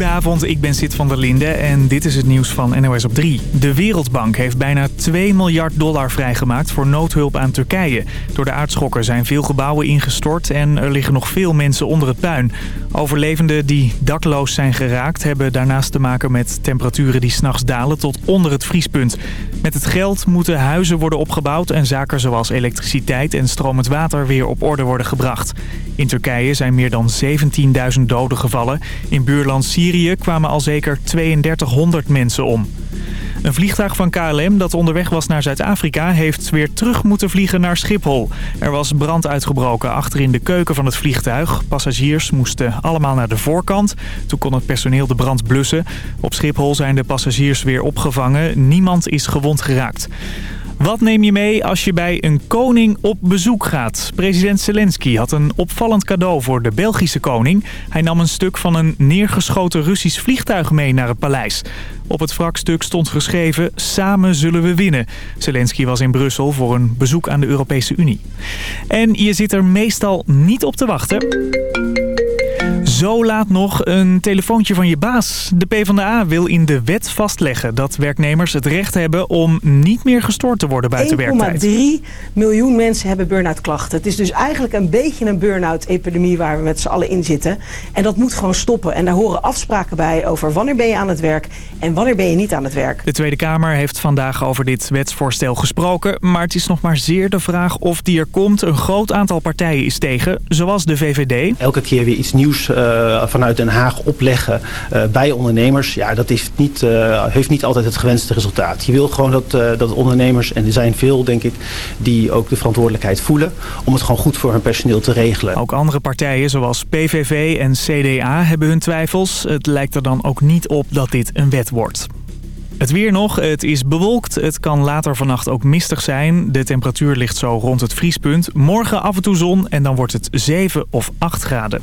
Goedenavond, ik ben Sid van der Linde en dit is het nieuws van NOS op 3. De Wereldbank heeft bijna 2 miljard dollar vrijgemaakt voor noodhulp aan Turkije. Door de aardschokken zijn veel gebouwen ingestort en er liggen nog veel mensen onder het puin. Overlevenden die dakloos zijn geraakt hebben daarnaast te maken met temperaturen die s'nachts dalen tot onder het vriespunt. Met het geld moeten huizen worden opgebouwd en zaken zoals elektriciteit en stromend water weer op orde worden gebracht. In Turkije zijn meer dan 17.000 doden gevallen. In buurland Syrië kwamen al zeker 3200 mensen om. Een vliegtuig van KLM dat onderweg was naar Zuid-Afrika heeft weer terug moeten vliegen naar Schiphol. Er was brand uitgebroken achter in de keuken van het vliegtuig. Passagiers moesten allemaal naar de voorkant. Toen kon het personeel de brand blussen. Op Schiphol zijn de passagiers weer opgevangen. Niemand is gewond geraakt. Wat neem je mee als je bij een koning op bezoek gaat? President Zelensky had een opvallend cadeau voor de Belgische koning. Hij nam een stuk van een neergeschoten Russisch vliegtuig mee naar het paleis. Op het wrakstuk stond geschreven, samen zullen we winnen. Zelensky was in Brussel voor een bezoek aan de Europese Unie. En je zit er meestal niet op te wachten. Zo laat nog een telefoontje van je baas. De PvdA wil in de wet vastleggen dat werknemers het recht hebben om niet meer gestoord te worden buiten werktijd. 1,3 miljoen mensen hebben burn-out klachten. Het is dus eigenlijk een beetje een burn-out epidemie waar we met z'n allen in zitten. En dat moet gewoon stoppen. En daar horen afspraken bij over wanneer ben je aan het werk en wanneer ben je niet aan het werk. De Tweede Kamer heeft vandaag over dit wetsvoorstel gesproken. Maar het is nog maar zeer de vraag of die er komt. Een groot aantal partijen is tegen, zoals de VVD. Elke keer weer iets nieuws uh, vanuit Den Haag opleggen uh, bij ondernemers. Ja, dat is niet, uh, heeft niet altijd het gewenste resultaat. Je wil gewoon dat, dat ondernemers, en er zijn veel denk ik, die ook de verantwoordelijkheid voelen. Om het gewoon goed voor hun personeel te regelen. Ook andere partijen zoals PVV en CDA hebben hun twijfels. Het lijkt er dan ook niet op dat dit een wet wordt. Het weer nog, het is bewolkt. Het kan later vannacht ook mistig zijn. De temperatuur ligt zo rond het vriespunt. Morgen af en toe zon en dan wordt het 7 of 8 graden.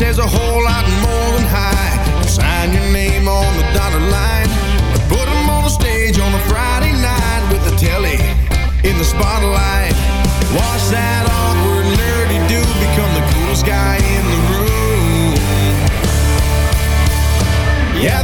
Says a whole lot more than hi. Sign your name on the dotted line. Put him on the stage on a Friday night with the telly in the spotlight. Watch that awkward nerdy dude become the coolest guy in the room. Yeah,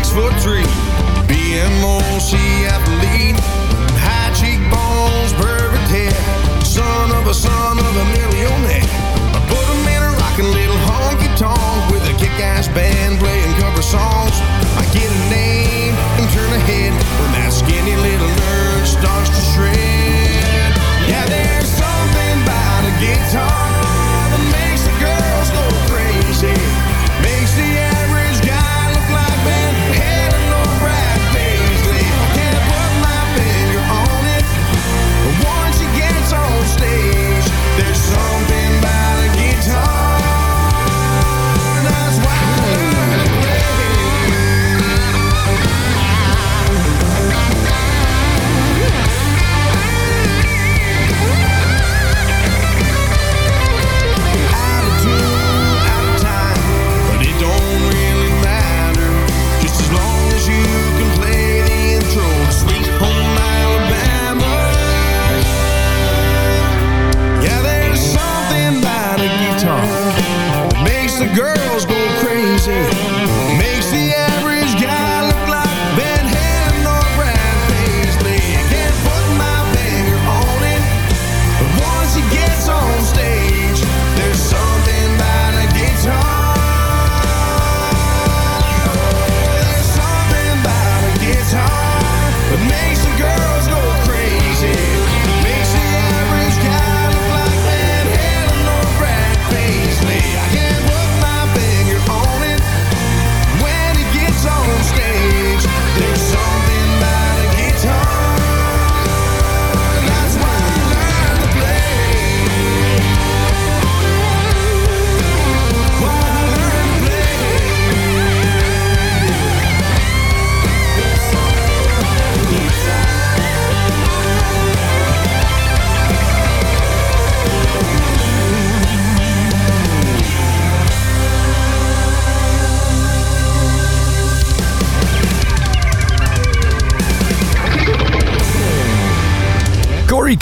six foot three, BMOC athlete, high cheekbones, perfect hair, son of a son of a millionaire. I put him in a rockin' little honky tonk with a kick-ass band playing cover songs. I get a name and turn ahead when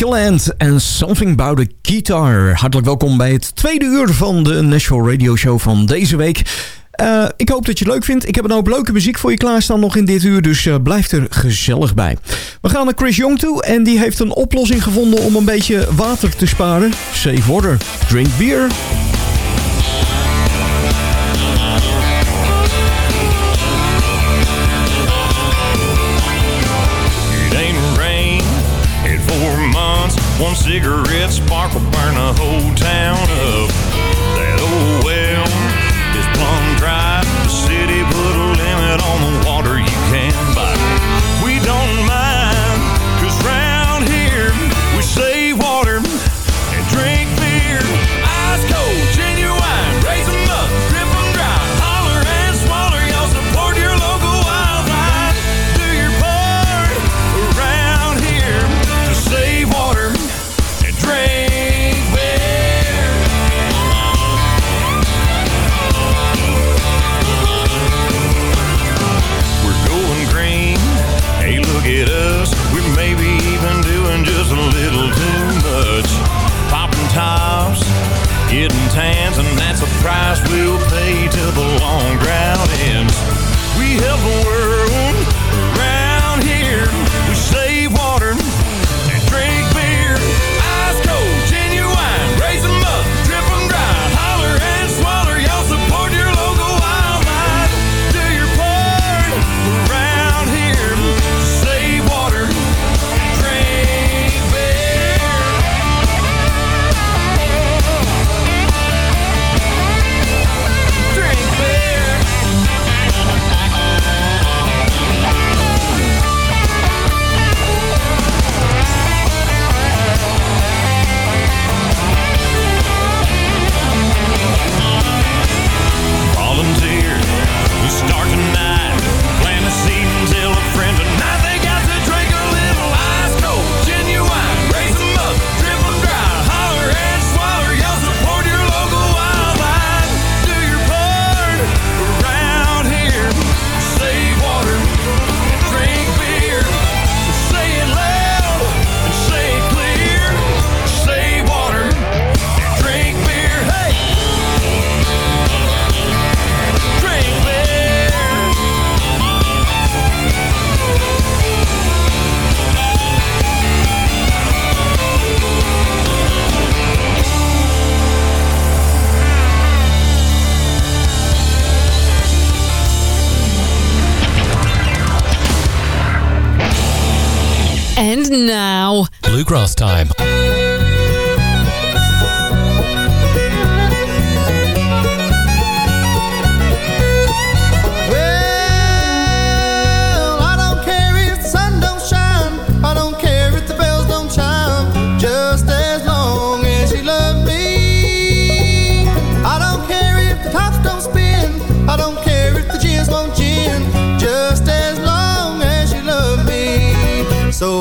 Land en Something About the Guitar. Hartelijk welkom bij het tweede uur van de National Radio Show van deze week. Eh, ik hoop dat je het leuk vindt. Ik heb een hoop leuke muziek voor je klaarstaan nog in dit uur, dus eh, blijf er gezellig bij. We gaan naar Chris Young toe en die heeft een oplossing gevonden om een beetje water te sparen. Save water, drink beer. One cigarette spark will burn a whole town up.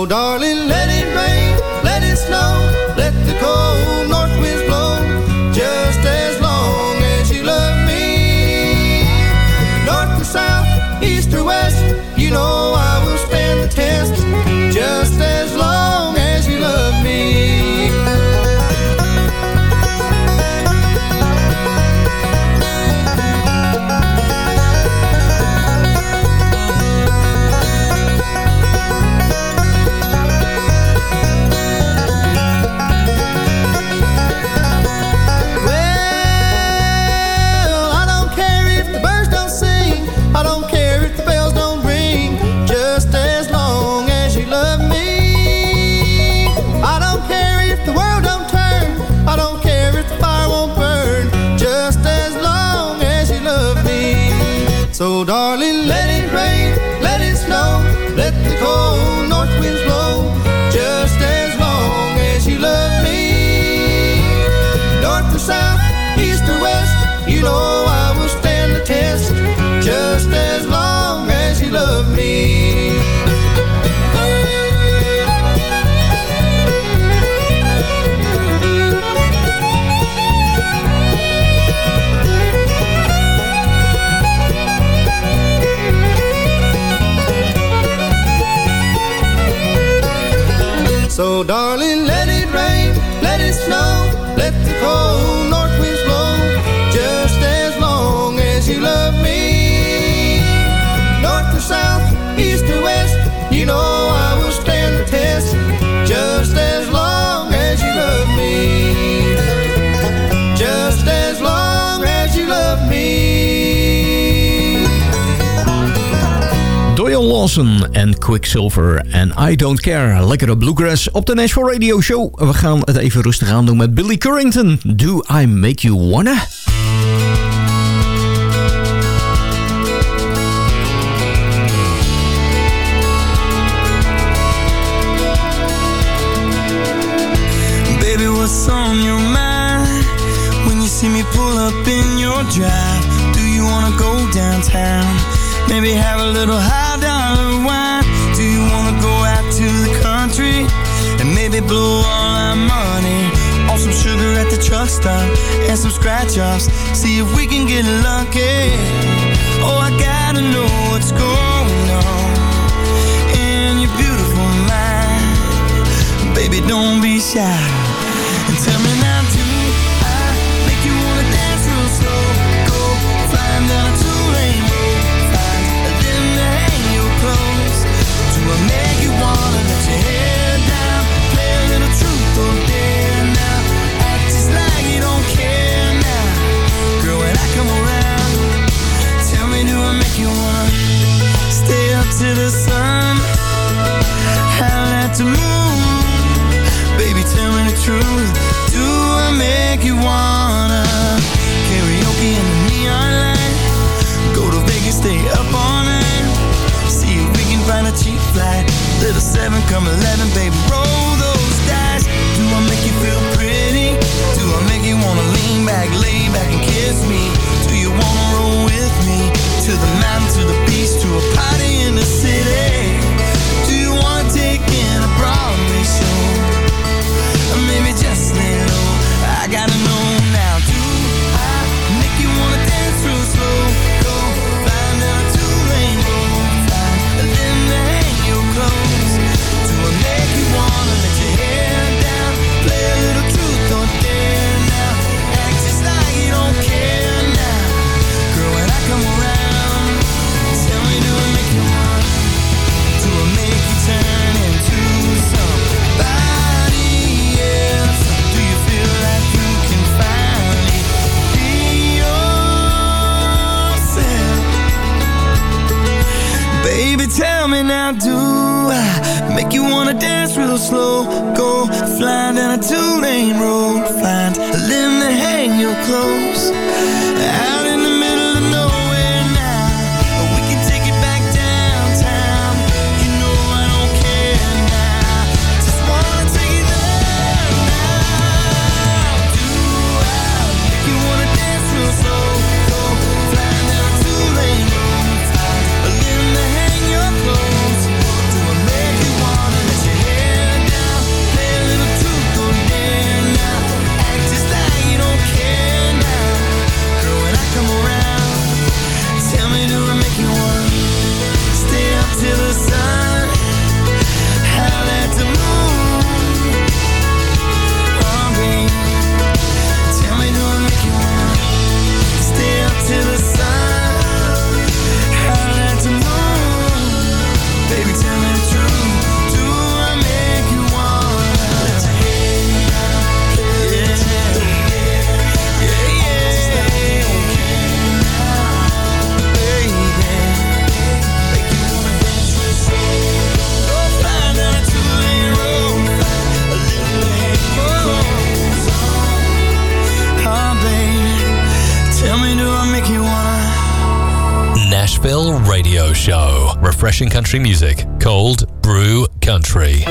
darling, Nelson en Quicksilver en I Don't Care. Lekkere bluegrass op de Nashville Radio Show. We gaan het even rustig aan doen met Billy Currington. Do I Make You Wanna? Baby, what's on your mind? When you see me pull up in your drive. Do you wanna go downtown? Maybe have a little high Rockstar and some scratch-offs. See if we can get lucky. Oh, I gotta know what's going on In your beautiful mind. Baby, don't be shy. Little seven come eleven, baby, roll refreshing country music called Brew Country.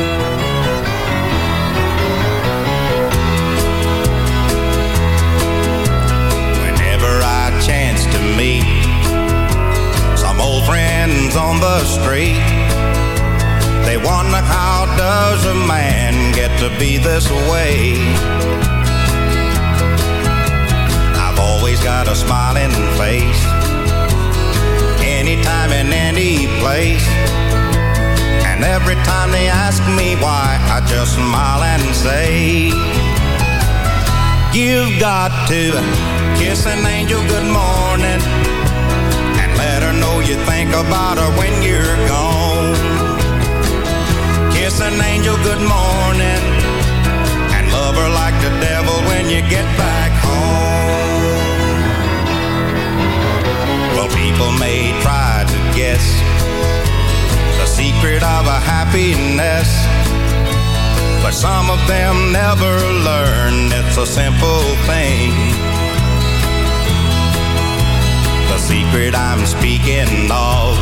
Whenever I chance to meet some old friends on the street, they wonder how does a man get to be this way? I've always got a smiling face sleepy place. And every time they ask me why, I just smile and say, You've got to kiss an angel good morning and let her know you think about her when you're gone. Kiss an angel good morning and love her like the devil when you get back home. Well, people may try guess the secret of a happiness. But some of them never learn it's a simple thing. The secret I'm speaking of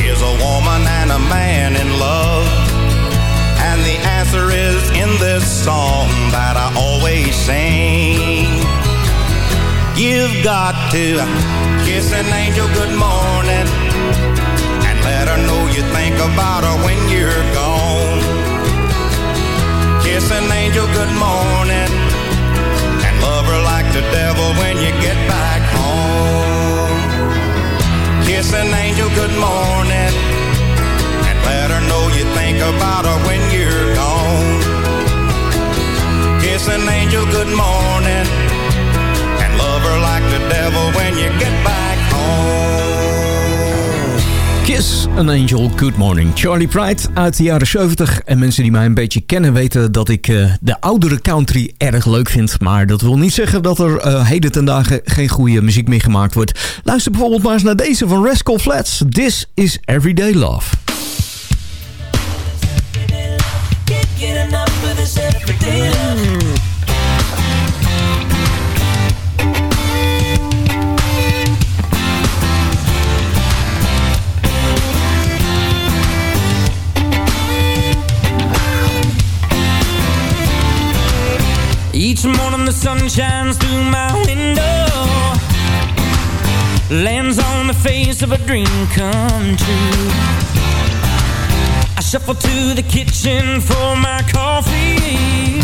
is a woman and a man in love. And the answer is in this song that I always sing. You've got to kiss an angel good morning and let her know you think about her when you're gone. Kiss an angel good morning and love her like the devil when you get back home. Kiss an angel good morning and let her know you think about her when you're gone. Kiss an angel good morning when you get back home. Kiss an Angel, Good Morning. Charlie Pride uit de jaren 70. En mensen die mij een beetje kennen weten dat ik eh, de oudere country erg leuk vind. Maar dat wil niet zeggen dat er eh, heden ten dagen geen goede muziek meer gemaakt wordt. Luister bijvoorbeeld maar eens naar deze van Rascal Flats. This is Everyday Love. Morning the sun shines through my window. Lands on the face of a dream come true. I shuffle to the kitchen for my coffee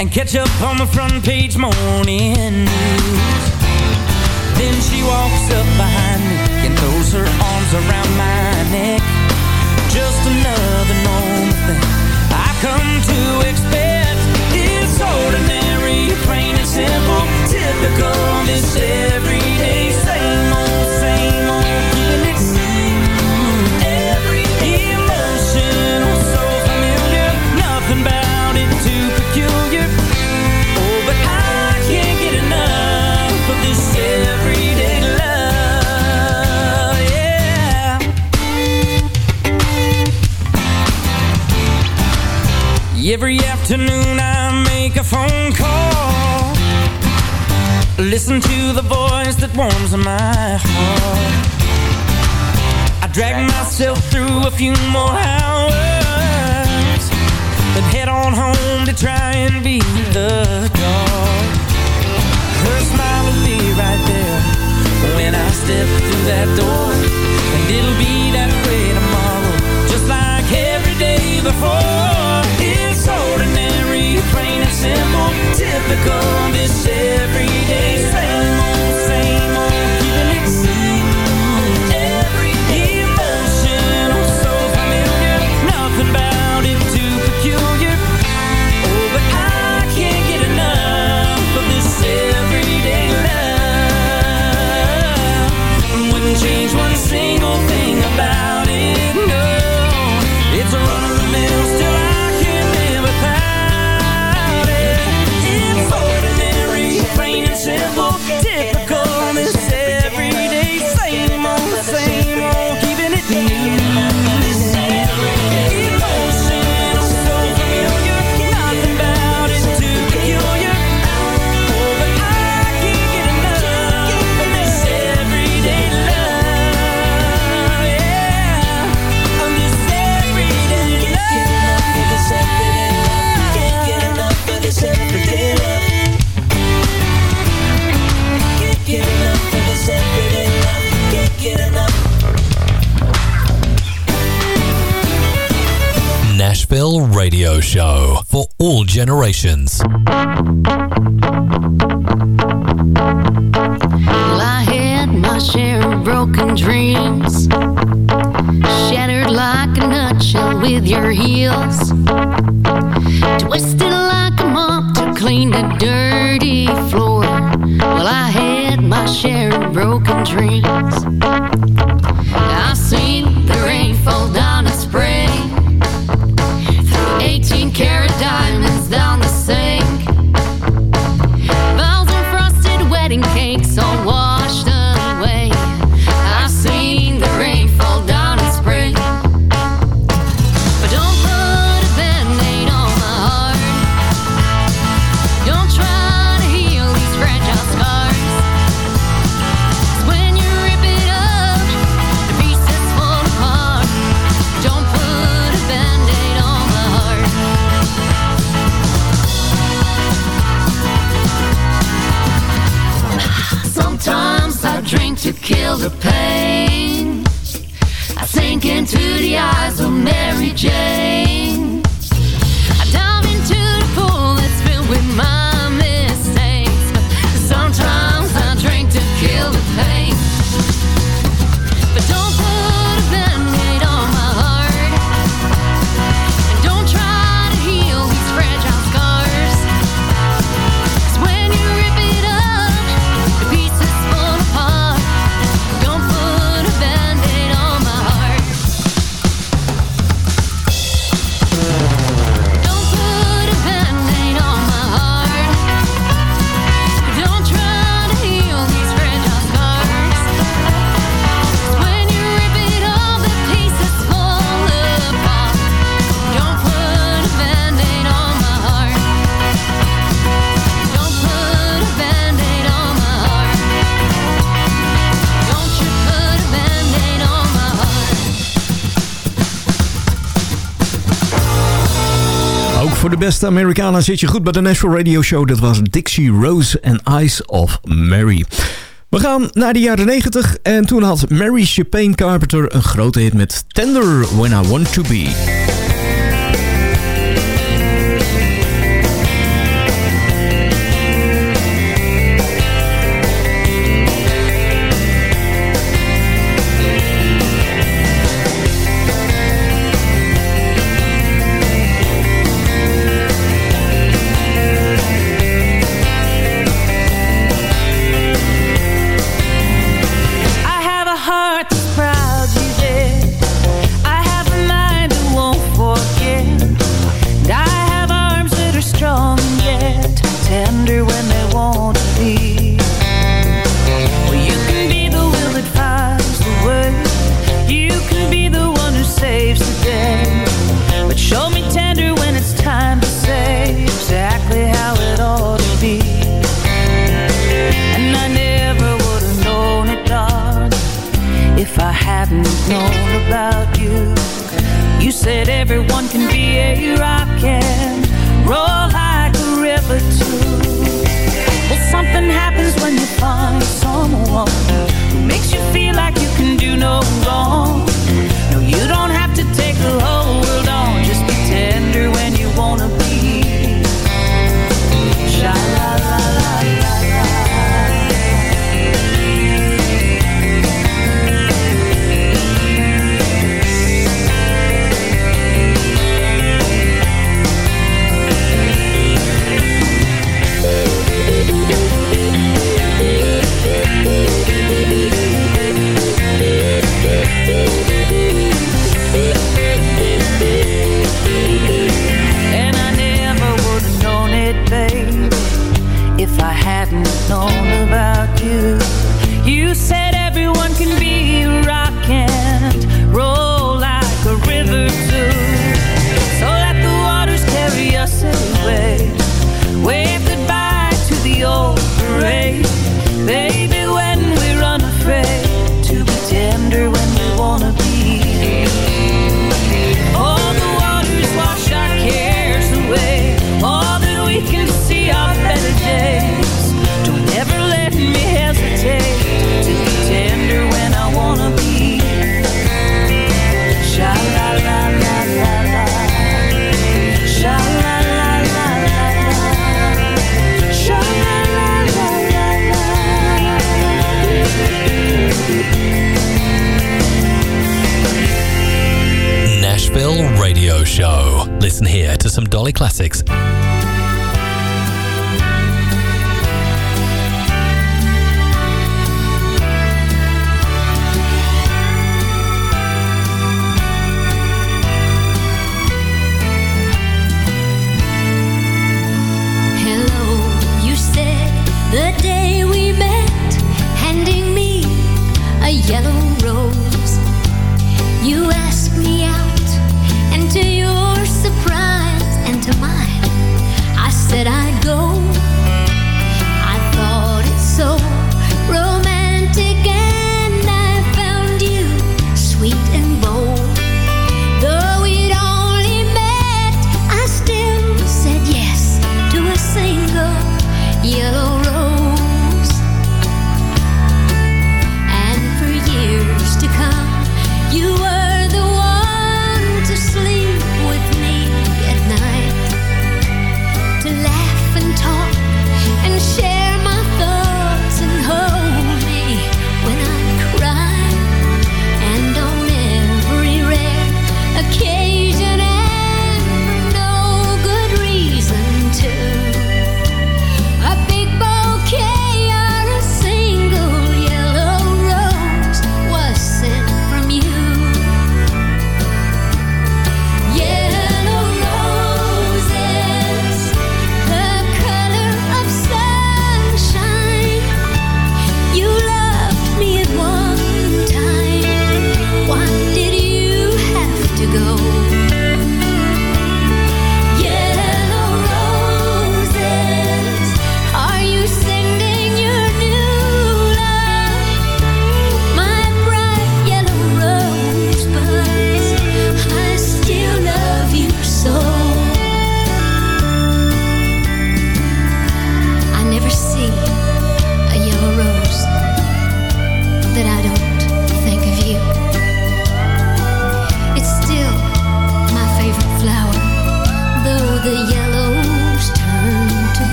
And catch up on the front page morning news. Then she walks up behind me And throws her arms around my plain and simple. Typical, this everyday Same old, same old. Emotion so familiar. It too peculiar. Oh, but I can't get enough Of this everyday love Yeah. Every afternoon Listen to the voice that warms my heart. I drag myself through a few more hours Then head on home to try and beat the dark Her smile will be right there When I step through that door And it'll be that way tomorrow Just like every day before. It's ordinary, plain and simple Typical, this everyday Radio Show for all generations. Well, I had my share of broken dreams, shattered like a nutshell with your heels, twisted like a mop to clean the dirty floor. Well, I had my share of broken dreams. I the eyes of Mary Jane. beste Amerikanen zit je goed bij de National Radio Show. Dat was Dixie Rose and Eyes of Mary. We gaan naar de jaren 90 en toen had Mary Chapin Carpenter een grote hit met Tender When I Want To Be.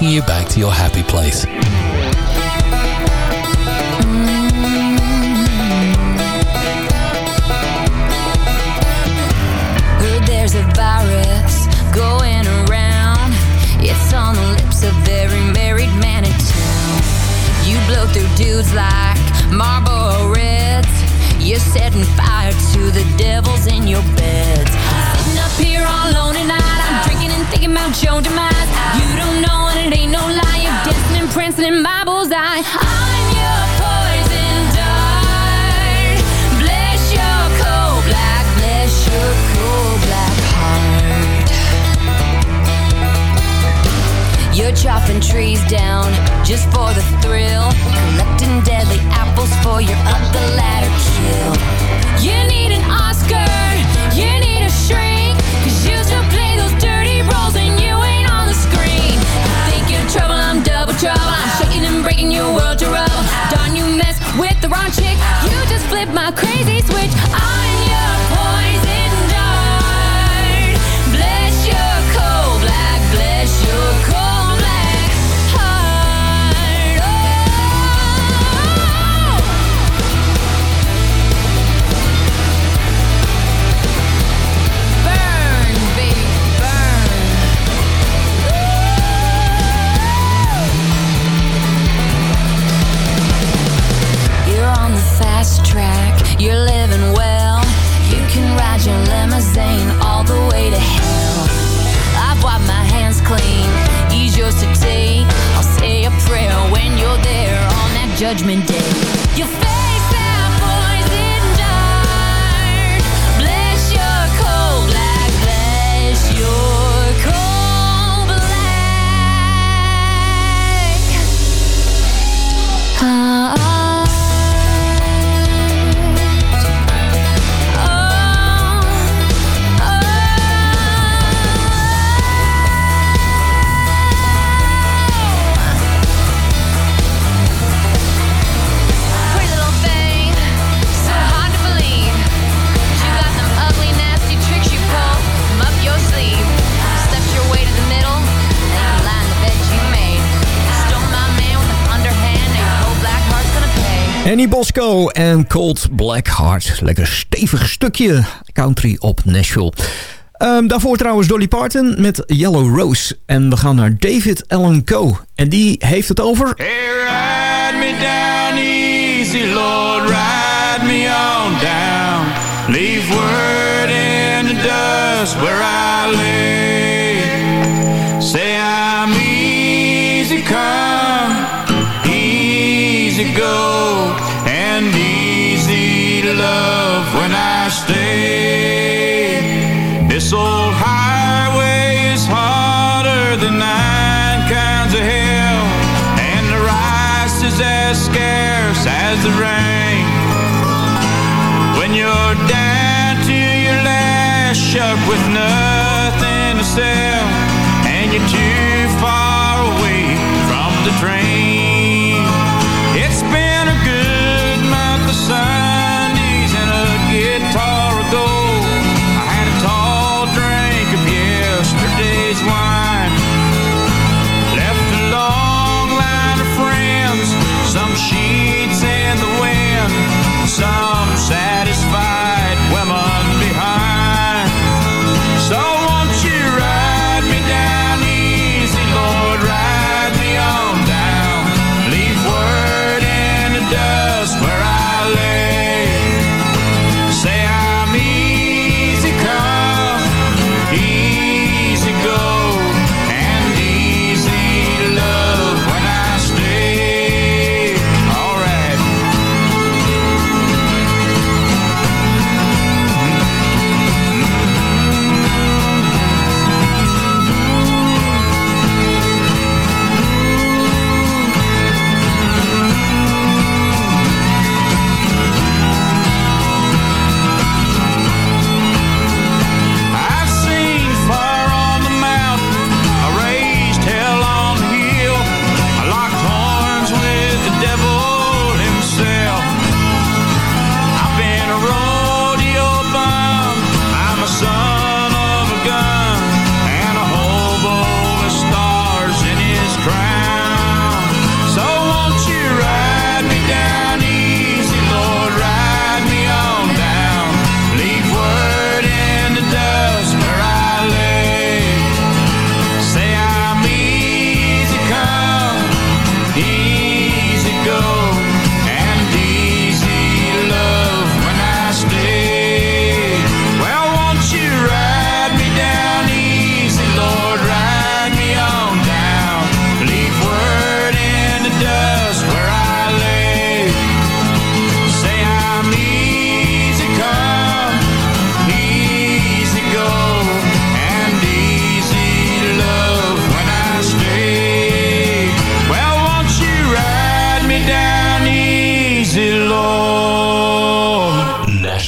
taking you back to your happy place. through dudes like Marlboro Reds. You're setting fire to the devils in your beds. Sitting up here all alone tonight. I'm drinking and thinking about Joe DeMar. In my bullseye. I'm your poison dart. Bless your cold black, bless your cold black heart. You're chopping trees down just for the thrill, collecting deadly apples for your up the ladder kill. You need an Oscar, you need a shrink, cause you still play those dirty roles and you ain't on the screen. I think you're trouble, I'm double trouble in your world to Don't you mess with the wrong chick. You just flipped my crazy face Bosco en Cold Black Heart. Lekker stevig stukje country op Nashville. Ehm, daarvoor trouwens Dolly Parton met Yellow Rose. En we gaan naar David Allen Coe. En die heeft het over... Ride me down easy, Lord, ride me on down. Leave word in the dust where I lay. And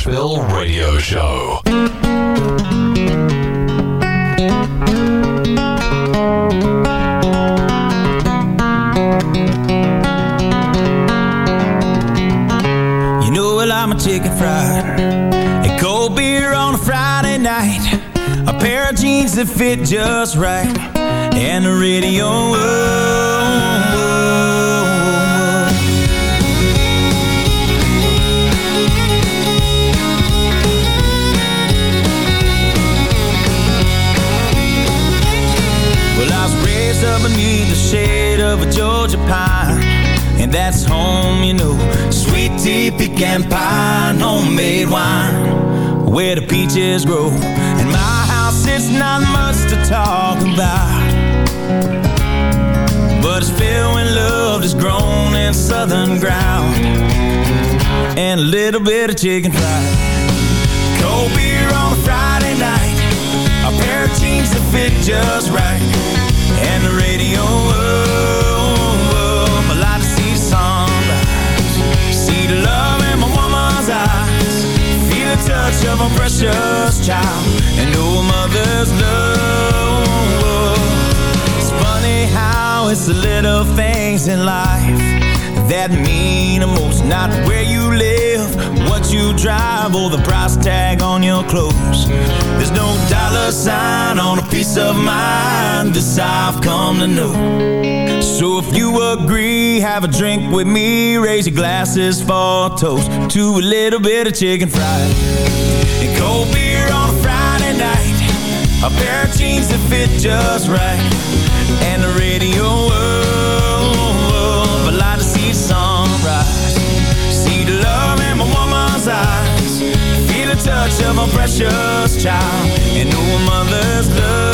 Nashville Radio Show. You know, well, I'm a chicken fried. A cold beer on a Friday night. A pair of jeans that fit just right. And the radio. oh, oh, the shade of a Georgia pine. And that's home, you know. Sweet tea, pecan pie, homemade wine. Where the peaches grow. And my house, it's not much to talk about. But it's filled when love is grown in southern ground. And a little bit of chicken fried. Cold beer on a Friday night. A pair of jeans that fit just right. And the radio. I like to see the sunrise. See the love in my woman's eyes. Feel the touch of a precious child. And know mother's love. It's funny how it's the little things in life that mean the most. Not where you live, what you drive, or the price tag on your clothes. There's no dollar sign on a piece of mind. This I've come to know. So if you agree, have a drink with me. Raise your glasses for a toast to a little bit of chicken fried and cold beer on a Friday night. A pair of jeans that fit just right, and the radio up. I like to see the sunrise, see the love in my woman's eyes, feel the touch of a precious child, and know a mother's love.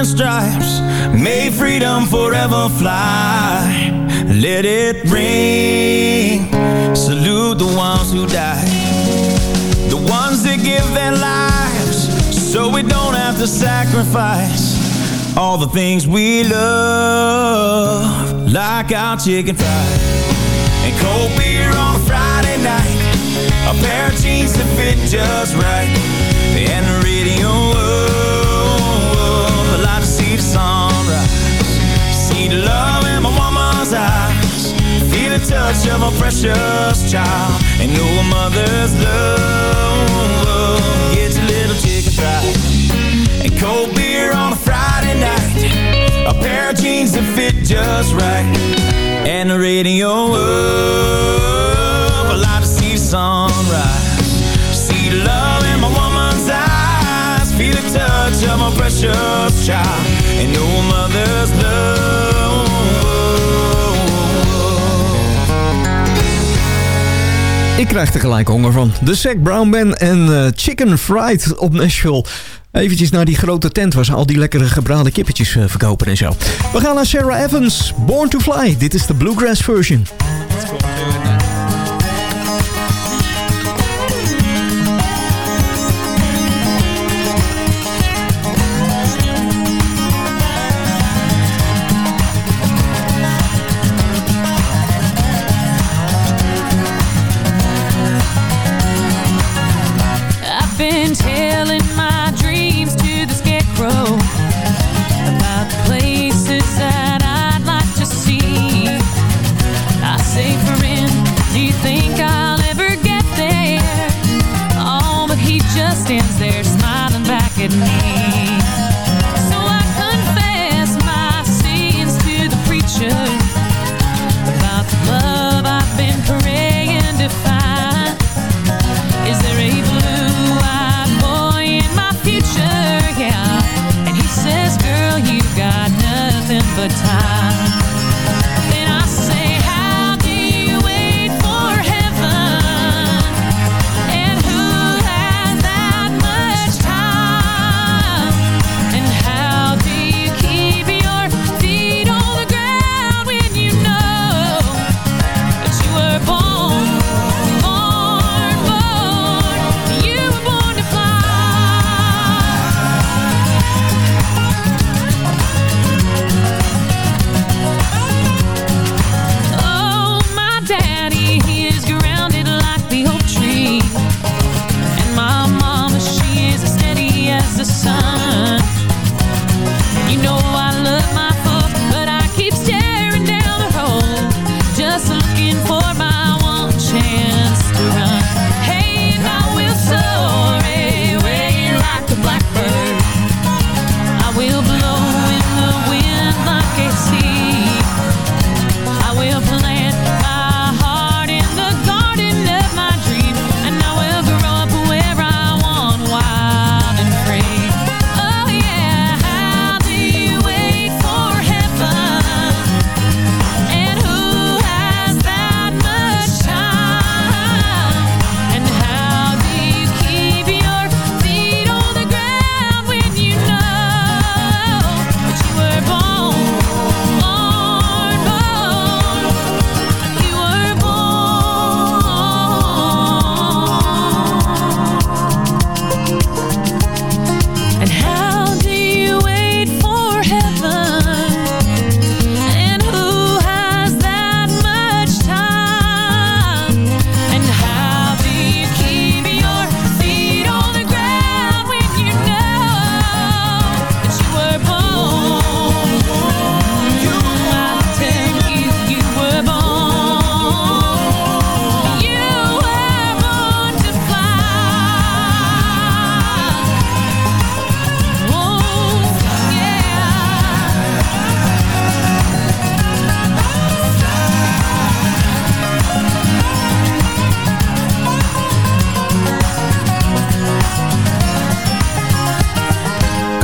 And stripes. May freedom forever fly. Let it ring. Salute the ones who died, the ones that give their lives so we don't have to sacrifice all the things we love, like our chicken fried and cold beer on a Friday night. A pair of jeans that fit just right. And the radio sunrise. See the love in my woman's eyes. Feel the touch of a precious child. And know a mother's love. Get your little chicken fried. And cold beer on a Friday night. A pair of jeans that fit just right. And the radio up. Touch my precious child. And mother's love. Ik krijg er gelijk honger van. De Zac Brown Band en eh, Chicken Fried op Nashville. Eventjes naar die grote tent waar ze al die lekkere gebraden kippetjes eh, verkopen en zo. We gaan naar Sarah Evans, Born to Fly. Dit is de Bluegrass version.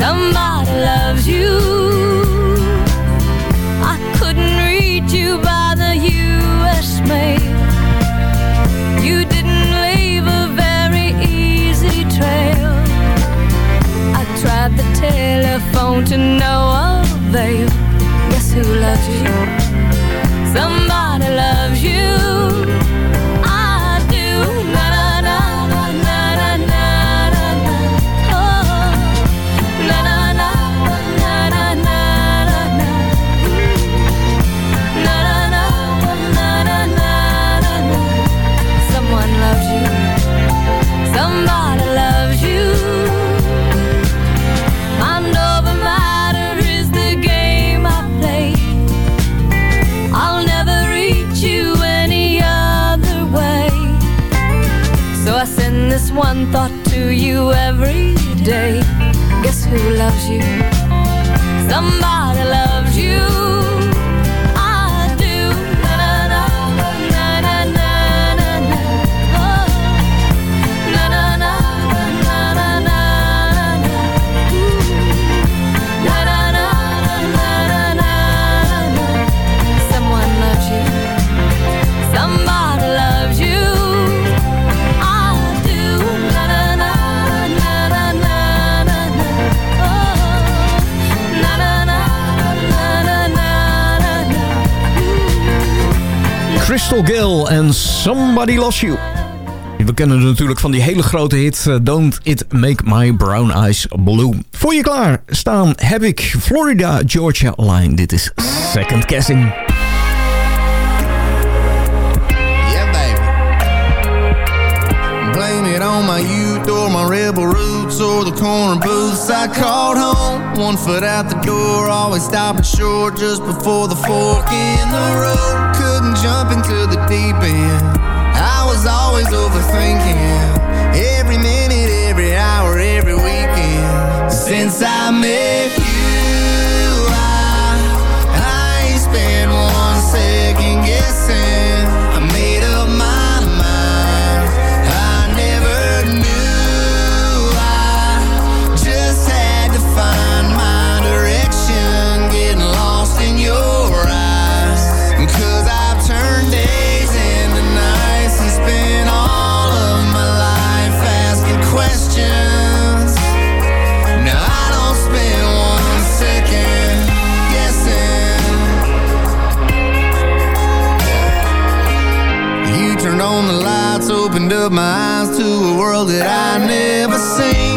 Somebody loves you. I couldn't reach you by the U.S. mail. You didn't leave a very easy trail. I tried the telephone to no avail. Guess who loves you? Who loves you? Crystal Gill en Somebody Loves You. We kennen natuurlijk van die hele grote hit eh, Don't It Make My Brown Eyes Blue. Voor je klaar staan heb ik Florida Georgia Line. Dit is Second Guessing. Yeah, baby. Blame it on my youth or my rebel or the corner booths I called home. One foot out the door, always stopping short just before the fork in the road. Couldn't jump into the deep end. I was always overthinking every minute, every hour, every weekend. Since I met opened up my eyes to a world that I never seen.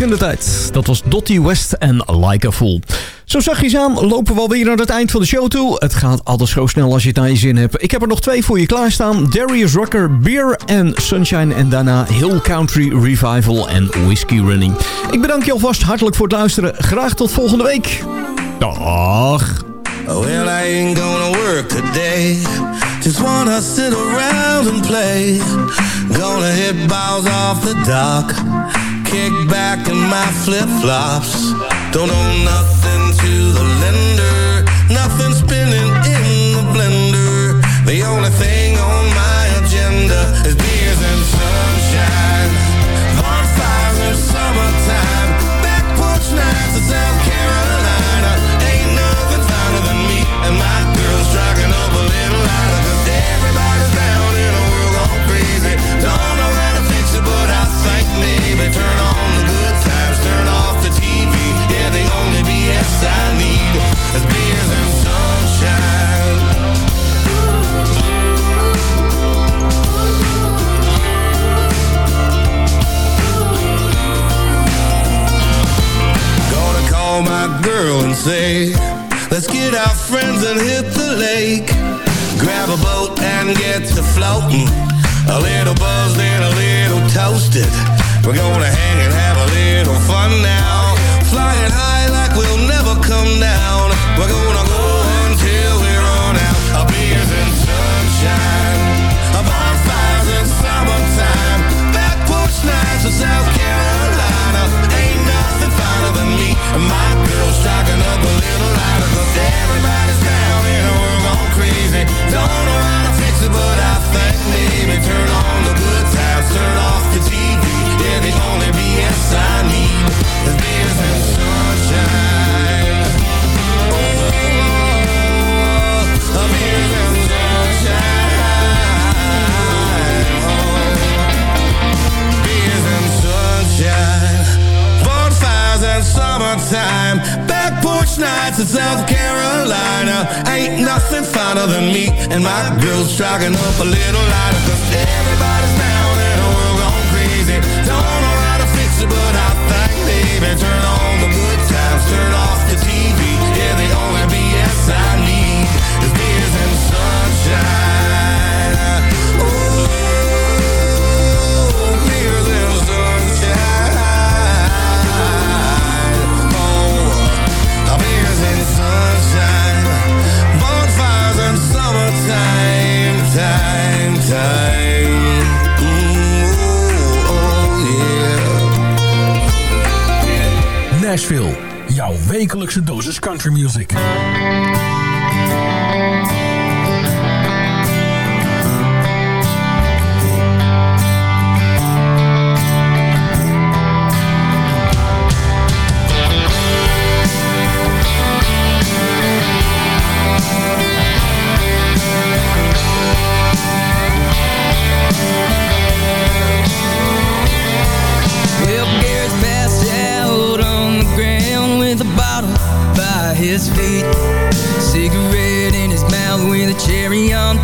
in de tijd. Dat was Dottie West en Like a Fool. Zo zachtjes aan lopen we alweer naar het eind van de show toe. Het gaat alles zo snel als je het naar je zin hebt. Ik heb er nog twee voor je klaarstaan. Darius Rucker, Beer en Sunshine. En daarna Hill Country Revival en Whiskey Running. Ik bedank je alvast hartelijk voor het luisteren. Graag tot volgende week. Dag. Ain't gonna work today. Just wanna sit around and play. Gonna hit off the dock. kick back in my flip-flops. Don't owe nothing to the lender. Nothing spinning in the blender. The only thing girl and say Let's get our friends and hit the lake. Grab a boat and get to floating. A little buzzed and a little toasted. We're gonna hang and have a little fun now. Flying high like we'll never come down. We're gonna go until we're on out. Beers and sunshine. Bonfires in summertime. Back porch nights without Stocking up a little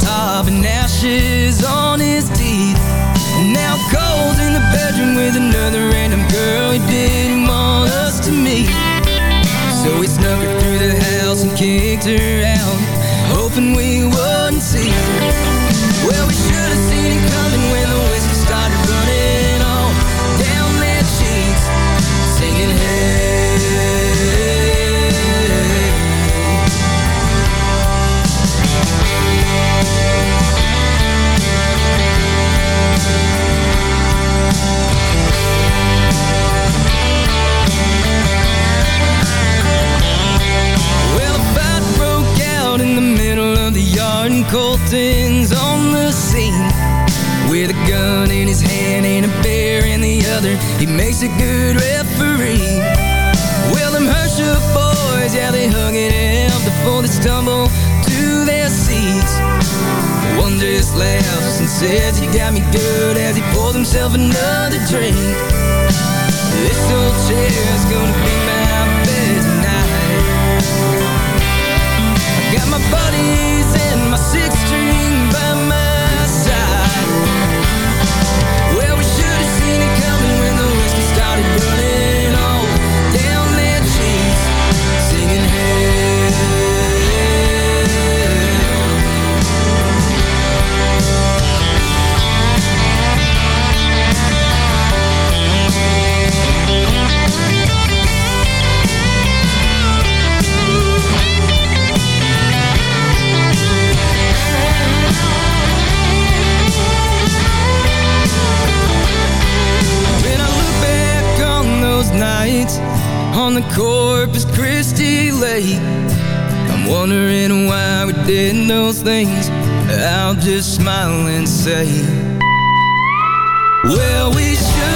and ashes on his teeth. And now Cole's in the bedroom with another random girl he didn't want us to meet. So he snuck her through the house and kicked her out, hoping we wouldn't see her. Well, we gun in his hand and a bear in the other. He makes a good referee. Well, them Hersha boys, yeah, they hug it out before they stumble to their seats. One just laughs and says, You got me good as he pours himself another drink. This old chair's gonna be my bed tonight. I got my buddies and my six string on the Corpus Christi lake, I'm wondering why we did those things. I'll just smile and say, Well, we should